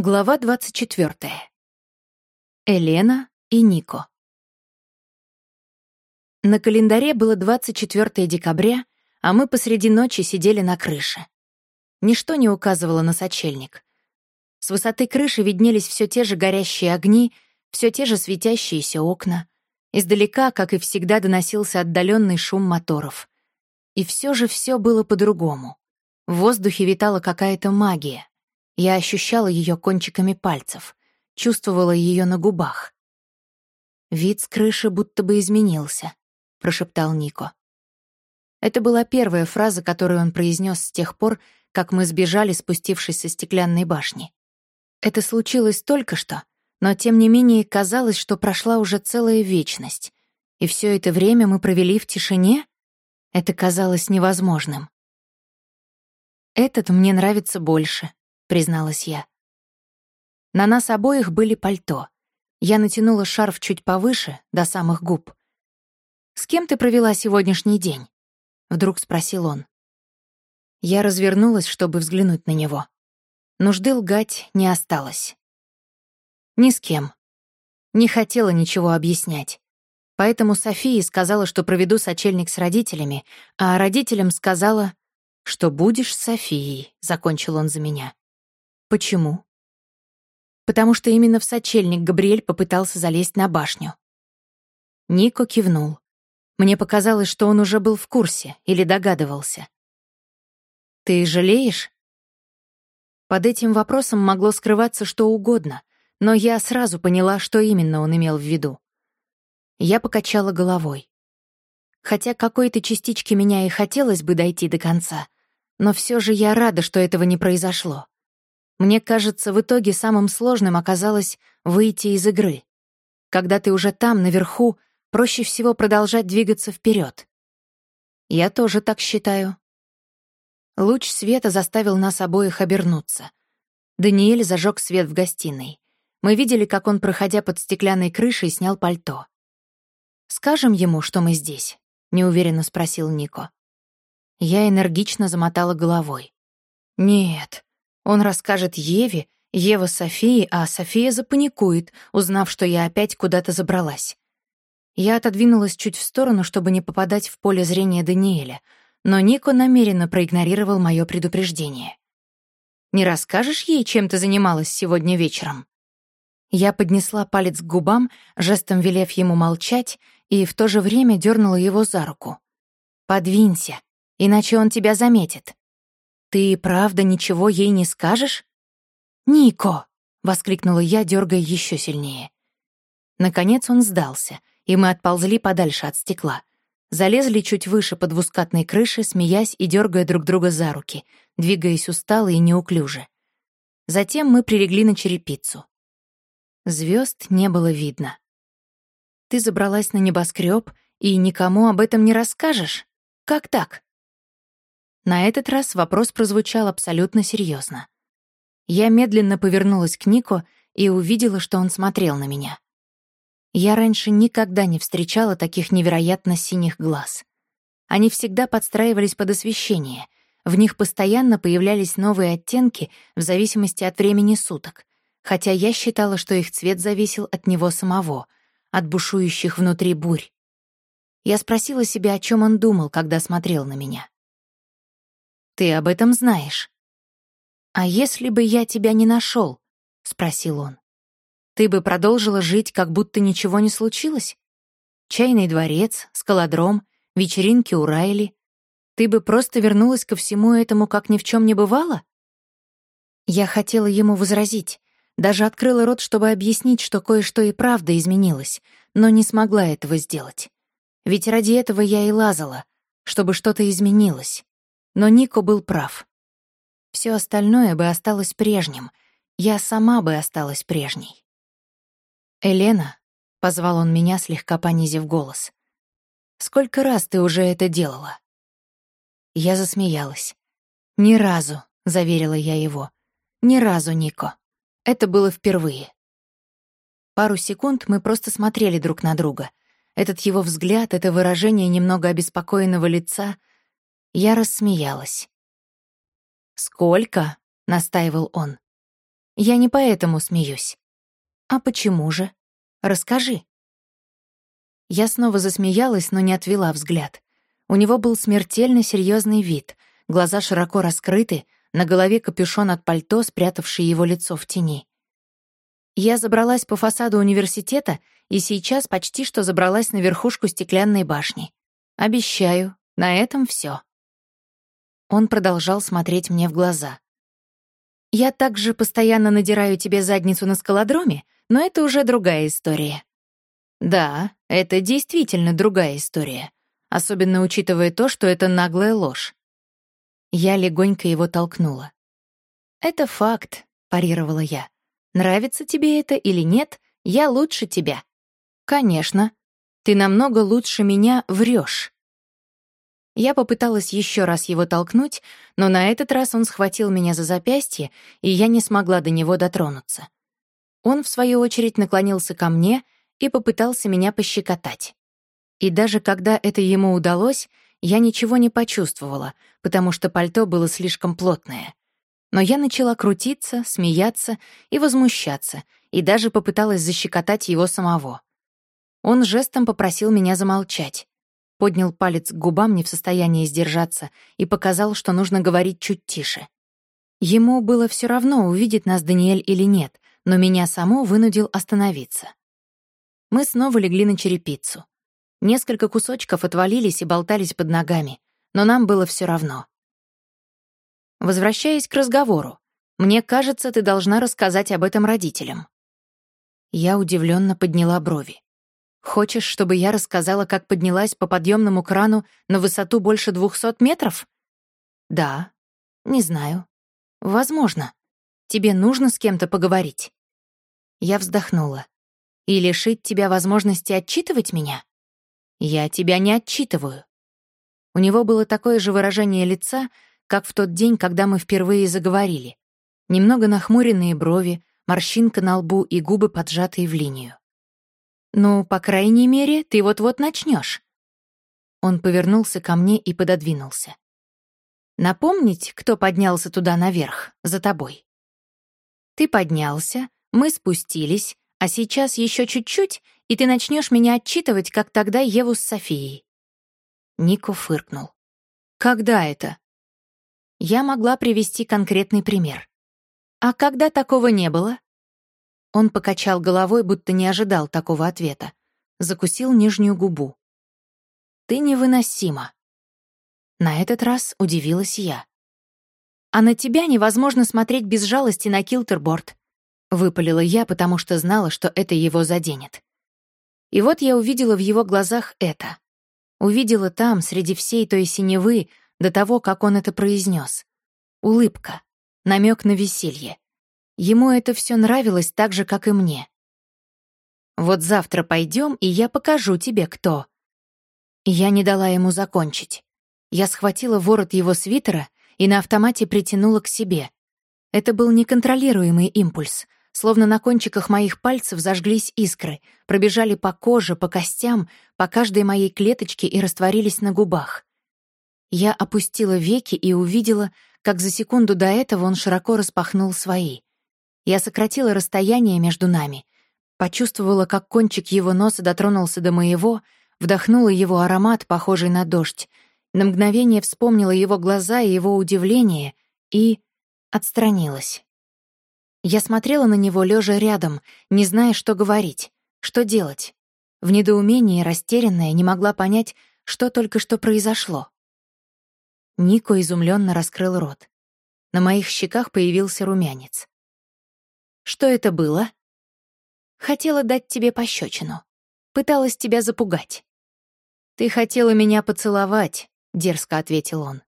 Глава 24. Елена и Нико. На календаре было 24 декабря, а мы посреди ночи сидели на крыше. Ничто не указывало на сочельник. С высоты крыши виднелись все те же горящие огни, все те же светящиеся окна. Издалека, как и всегда, доносился отдаленный шум моторов. И все же все было по-другому. В воздухе витала какая-то магия. Я ощущала ее кончиками пальцев, чувствовала ее на губах. «Вид с крыши будто бы изменился», — прошептал Нико. Это была первая фраза, которую он произнес с тех пор, как мы сбежали, спустившись со стеклянной башни. Это случилось только что, но тем не менее казалось, что прошла уже целая вечность. И все это время мы провели в тишине? Это казалось невозможным. Этот мне нравится больше, призналась я. На нас обоих были пальто. Я натянула шарф чуть повыше, до самых губ. «С кем ты провела сегодняшний день?» — вдруг спросил он. Я развернулась, чтобы взглянуть на него. Нужды лгать не осталось. Ни с кем. Не хотела ничего объяснять. Поэтому Софии сказала, что проведу сочельник с родителями, а родителям сказала, что будешь с Софией, закончил он за меня. Почему? Потому что именно в сочельник Габриэль попытался залезть на башню. Нико кивнул. Мне показалось, что он уже был в курсе или догадывался. «Ты жалеешь?» Под этим вопросом могло скрываться что угодно, но я сразу поняла, что именно он имел в виду. Я покачала головой. Хотя какой-то частичке меня и хотелось бы дойти до конца, но все же я рада, что этого не произошло. Мне кажется, в итоге самым сложным оказалось выйти из игры. Когда ты уже там, наверху, проще всего продолжать двигаться вперед. Я тоже так считаю. Луч света заставил нас обоих обернуться. Даниэль зажег свет в гостиной. Мы видели, как он, проходя под стеклянной крышей, снял пальто. «Скажем ему, что мы здесь?» — неуверенно спросил Нико. Я энергично замотала головой. «Нет, он расскажет Еве, Ева Софии, а София запаникует, узнав, что я опять куда-то забралась. Я отодвинулась чуть в сторону, чтобы не попадать в поле зрения Даниэля, но Нико намеренно проигнорировал мое предупреждение. «Не расскажешь ей, чем ты занималась сегодня вечером?» Я поднесла палец к губам, жестом велев ему молчать, и в то же время дернула его за руку. «Подвинься, иначе он тебя заметит». «Ты правда ничего ей не скажешь?» «Нико!» — воскликнула я, дергая еще сильнее. Наконец он сдался, и мы отползли подальше от стекла. Залезли чуть выше под двускатной крыши, смеясь и дергая друг друга за руки, двигаясь устало и неуклюже. Затем мы прилегли на черепицу. Звезд не было видно. «Ты забралась на небоскреб и никому об этом не расскажешь? Как так?» На этот раз вопрос прозвучал абсолютно серьезно. Я медленно повернулась к Нику и увидела, что он смотрел на меня. Я раньше никогда не встречала таких невероятно синих глаз. Они всегда подстраивались под освещение, в них постоянно появлялись новые оттенки в зависимости от времени суток, хотя я считала, что их цвет зависел от него самого, от бушующих внутри бурь. Я спросила себя, о чем он думал, когда смотрел на меня. Ты об этом знаешь. А если бы я тебя не нашел? спросил он. Ты бы продолжила жить, как будто ничего не случилось? Чайный дворец, скалодром, вечеринки у Райли. Ты бы просто вернулась ко всему этому, как ни в чем не бывало? Я хотела ему возразить, даже открыла рот, чтобы объяснить, что кое-что и правда изменилось, но не смогла этого сделать. Ведь ради этого я и лазала, чтобы что-то изменилось. Но Нико был прав. Все остальное бы осталось прежним. Я сама бы осталась прежней. «Елена», — позвал он меня, слегка понизив голос, «сколько раз ты уже это делала?» Я засмеялась. «Ни разу», — заверила я его. «Ни разу, Нико. Это было впервые». Пару секунд мы просто смотрели друг на друга. Этот его взгляд, это выражение немного обеспокоенного лица — я рассмеялась. «Сколько?» — настаивал он. Я не поэтому смеюсь. А почему же? Расскажи. Я снова засмеялась, но не отвела взгляд. У него был смертельно серьезный вид, глаза широко раскрыты, на голове капюшон от пальто, спрятавший его лицо в тени. Я забралась по фасаду университета и сейчас почти что забралась на верхушку стеклянной башни. Обещаю, на этом все. Он продолжал смотреть мне в глаза. «Я также постоянно надираю тебе задницу на скалодроме, но это уже другая история». «Да, это действительно другая история, особенно учитывая то, что это наглая ложь». Я легонько его толкнула. «Это факт», — парировала я. «Нравится тебе это или нет, я лучше тебя». «Конечно. Ты намного лучше меня врешь. Я попыталась еще раз его толкнуть, но на этот раз он схватил меня за запястье, и я не смогла до него дотронуться. Он, в свою очередь, наклонился ко мне и попытался меня пощекотать. И даже когда это ему удалось, я ничего не почувствовала, потому что пальто было слишком плотное. Но я начала крутиться, смеяться и возмущаться, и даже попыталась защекотать его самого. Он жестом попросил меня замолчать поднял палец к губам не в состоянии сдержаться и показал, что нужно говорить чуть тише. Ему было все равно, увидит нас Даниэль или нет, но меня само вынудил остановиться. Мы снова легли на черепицу. Несколько кусочков отвалились и болтались под ногами, но нам было все равно. Возвращаясь к разговору, мне кажется, ты должна рассказать об этом родителям. Я удивленно подняла брови. Хочешь, чтобы я рассказала, как поднялась по подъемному крану на высоту больше двухсот метров? Да. Не знаю. Возможно. Тебе нужно с кем-то поговорить. Я вздохнула. И лишить тебя возможности отчитывать меня? Я тебя не отчитываю. У него было такое же выражение лица, как в тот день, когда мы впервые заговорили. Немного нахмуренные брови, морщинка на лбу и губы, поджатые в линию. «Ну, по крайней мере, ты вот-вот начнешь. Он повернулся ко мне и пододвинулся. «Напомнить, кто поднялся туда наверх, за тобой?» «Ты поднялся, мы спустились, а сейчас еще чуть-чуть, и ты начнешь меня отчитывать, как тогда Еву с Софией». Нико фыркнул. «Когда это?» Я могла привести конкретный пример. «А когда такого не было?» Он покачал головой, будто не ожидал такого ответа. Закусил нижнюю губу. «Ты невыносима». На этот раз удивилась я. «А на тебя невозможно смотреть без жалости на Килтерборд», — выпалила я, потому что знала, что это его заденет. И вот я увидела в его глазах это. Увидела там, среди всей той синевы, до того, как он это произнес. Улыбка, намек на веселье. Ему это все нравилось так же, как и мне. «Вот завтра пойдем, и я покажу тебе, кто». Я не дала ему закончить. Я схватила ворот его свитера и на автомате притянула к себе. Это был неконтролируемый импульс, словно на кончиках моих пальцев зажглись искры, пробежали по коже, по костям, по каждой моей клеточке и растворились на губах. Я опустила веки и увидела, как за секунду до этого он широко распахнул свои. Я сократила расстояние между нами, почувствовала, как кончик его носа дотронулся до моего, вдохнула его аромат, похожий на дождь, на мгновение вспомнила его глаза и его удивление и отстранилась. Я смотрела на него, лежа рядом, не зная, что говорить, что делать. В недоумении, растерянная, не могла понять, что только что произошло. Нико изумленно раскрыл рот. На моих щеках появился румянец. Что это было? Хотела дать тебе пощечину. Пыталась тебя запугать. Ты хотела меня поцеловать, дерзко ответил он.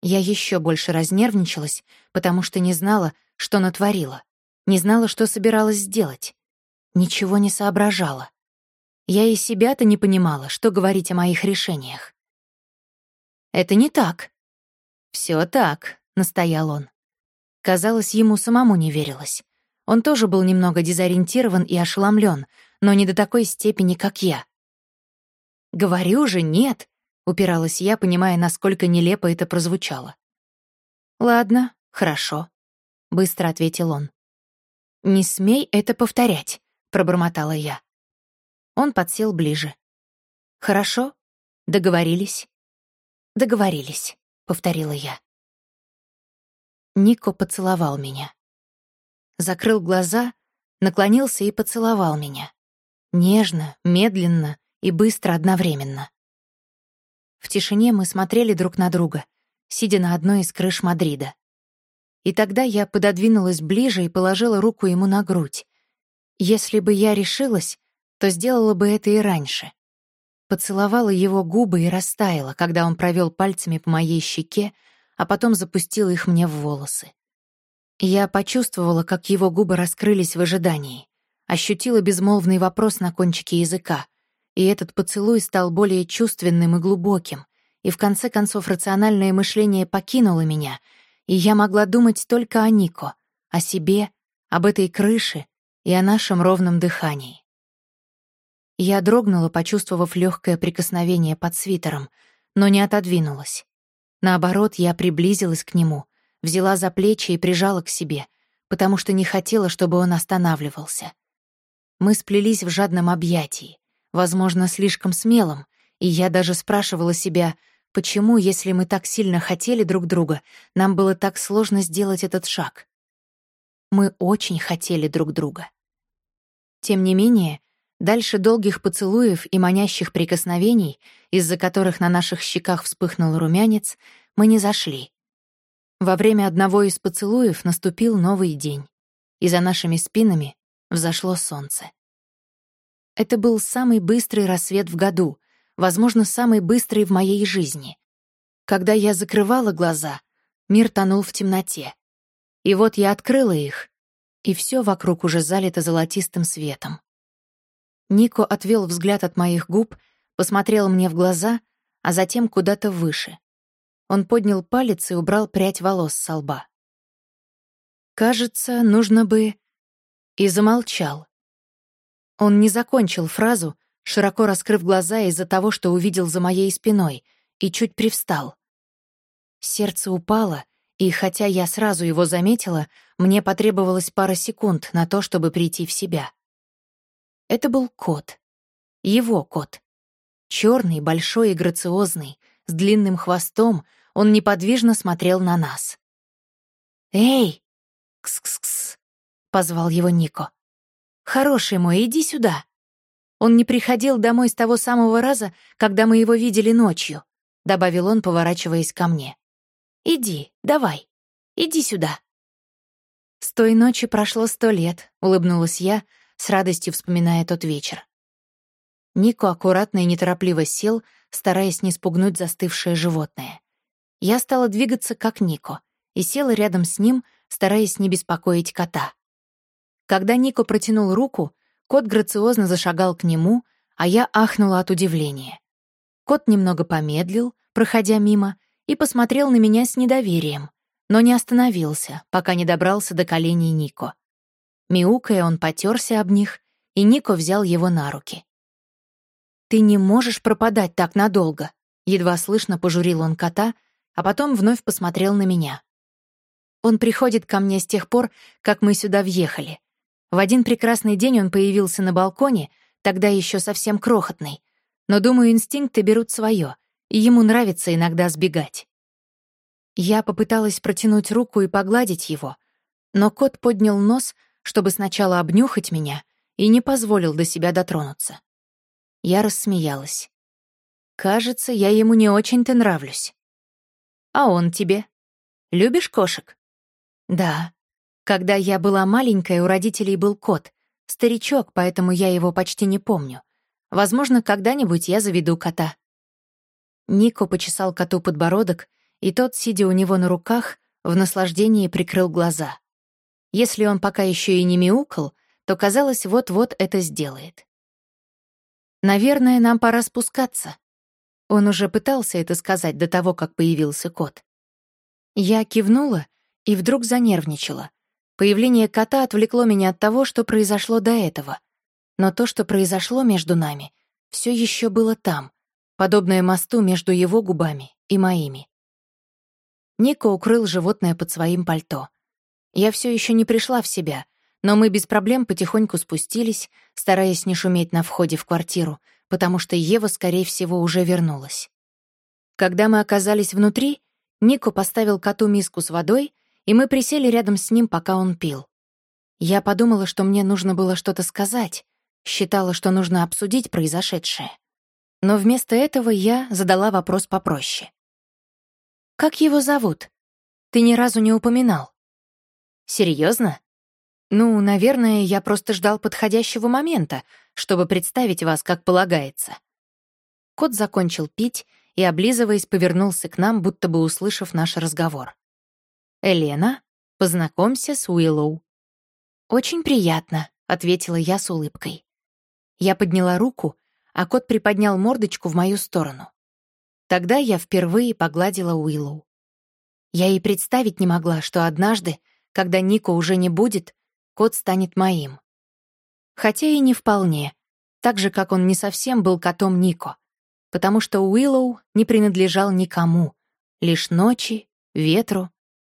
Я еще больше разнервничалась, потому что не знала, что натворила. Не знала, что собиралась сделать. Ничего не соображала. Я и себя-то не понимала, что говорить о моих решениях. «Это не так». Все так», — настоял он. Казалось, ему самому не верилось. Он тоже был немного дезориентирован и ошеломлен, но не до такой степени, как я. «Говорю же, нет», — упиралась я, понимая, насколько нелепо это прозвучало. «Ладно, хорошо», — быстро ответил он. «Не смей это повторять», — пробормотала я. Он подсел ближе. «Хорошо, договорились». «Договорились», — повторила я. Нико поцеловал меня. Закрыл глаза, наклонился и поцеловал меня. Нежно, медленно и быстро одновременно. В тишине мы смотрели друг на друга, сидя на одной из крыш Мадрида. И тогда я пододвинулась ближе и положила руку ему на грудь. Если бы я решилась, то сделала бы это и раньше. Поцеловала его губы и растаяла, когда он провел пальцами по моей щеке, а потом запустил их мне в волосы. Я почувствовала, как его губы раскрылись в ожидании, ощутила безмолвный вопрос на кончике языка, и этот поцелуй стал более чувственным и глубоким, и в конце концов рациональное мышление покинуло меня, и я могла думать только о Нико, о себе, об этой крыше и о нашем ровном дыхании. Я дрогнула, почувствовав легкое прикосновение под свитером, но не отодвинулась. Наоборот, я приблизилась к нему, взяла за плечи и прижала к себе, потому что не хотела, чтобы он останавливался. Мы сплелись в жадном объятии, возможно, слишком смелом, и я даже спрашивала себя, почему, если мы так сильно хотели друг друга, нам было так сложно сделать этот шаг. Мы очень хотели друг друга. Тем не менее, Дальше долгих поцелуев и манящих прикосновений, из-за которых на наших щеках вспыхнул румянец, мы не зашли. Во время одного из поцелуев наступил новый день, и за нашими спинами взошло солнце. Это был самый быстрый рассвет в году, возможно, самый быстрый в моей жизни. Когда я закрывала глаза, мир тонул в темноте. И вот я открыла их, и все вокруг уже залито золотистым светом. Нико отвел взгляд от моих губ, посмотрел мне в глаза, а затем куда-то выше. Он поднял палец и убрал прядь волос со лба. «Кажется, нужно бы...» И замолчал. Он не закончил фразу, широко раскрыв глаза из-за того, что увидел за моей спиной, и чуть привстал. Сердце упало, и хотя я сразу его заметила, мне потребовалось пара секунд на то, чтобы прийти в себя. Это был кот. Его кот. Черный, большой и грациозный, с длинным хвостом, он неподвижно смотрел на нас. «Эй!» «Кс-кс-кс!» — позвал его Нико. «Хороший мой, иди сюда!» Он не приходил домой с того самого раза, когда мы его видели ночью, добавил он, поворачиваясь ко мне. Иди, давай, иди сюда. С той ночи прошло сто лет, улыбнулась я, с радостью вспоминая тот вечер. Нико аккуратно и неторопливо сел, стараясь не спугнуть застывшее животное. Я стала двигаться как Нико и села рядом с ним, стараясь не беспокоить кота. Когда Нико протянул руку, кот грациозно зашагал к нему, а я ахнула от удивления. Кот немного помедлил, проходя мимо, и посмотрел на меня с недоверием, но не остановился, пока не добрался до коленей Нико. Мяукая, он потерся об них, и Нико взял его на руки. «Ты не можешь пропадать так надолго», — едва слышно пожурил он кота, а потом вновь посмотрел на меня. Он приходит ко мне с тех пор, как мы сюда въехали. В один прекрасный день он появился на балконе, тогда еще совсем крохотный. Но, думаю, инстинкты берут свое, и ему нравится иногда сбегать. Я попыталась протянуть руку и погладить его, но кот поднял нос, чтобы сначала обнюхать меня, и не позволил до себя дотронуться. Я рассмеялась. «Кажется, я ему не очень-то нравлюсь». «А он тебе? Любишь кошек?» «Да. Когда я была маленькая, у родителей был кот. Старичок, поэтому я его почти не помню. Возможно, когда-нибудь я заведу кота». Нико почесал коту подбородок, и тот, сидя у него на руках, в наслаждении прикрыл глаза. Если он пока еще и не мяукал, то, казалось, вот-вот это сделает. «Наверное, нам пора спускаться». Он уже пытался это сказать до того, как появился кот. Я кивнула и вдруг занервничала. Появление кота отвлекло меня от того, что произошло до этого. Но то, что произошло между нами, все еще было там, подобное мосту между его губами и моими. Нико укрыл животное под своим пальто. Я все еще не пришла в себя, но мы без проблем потихоньку спустились, стараясь не шуметь на входе в квартиру, потому что Ева, скорее всего, уже вернулась. Когда мы оказались внутри, Нико поставил коту миску с водой, и мы присели рядом с ним, пока он пил. Я подумала, что мне нужно было что-то сказать, считала, что нужно обсудить произошедшее. Но вместо этого я задала вопрос попроще. «Как его зовут? Ты ни разу не упоминал». «Серьезно? Ну, наверное, я просто ждал подходящего момента, чтобы представить вас, как полагается». Кот закончил пить и, облизываясь, повернулся к нам, будто бы услышав наш разговор. «Элена, познакомься с Уиллоу». «Очень приятно», — ответила я с улыбкой. Я подняла руку, а кот приподнял мордочку в мою сторону. Тогда я впервые погладила Уиллоу. Я и представить не могла, что однажды, когда Нико уже не будет, кот станет моим. Хотя и не вполне, так же, как он не совсем был котом Нико, потому что Уиллоу не принадлежал никому, лишь ночи, ветру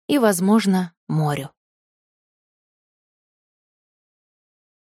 и, возможно, морю.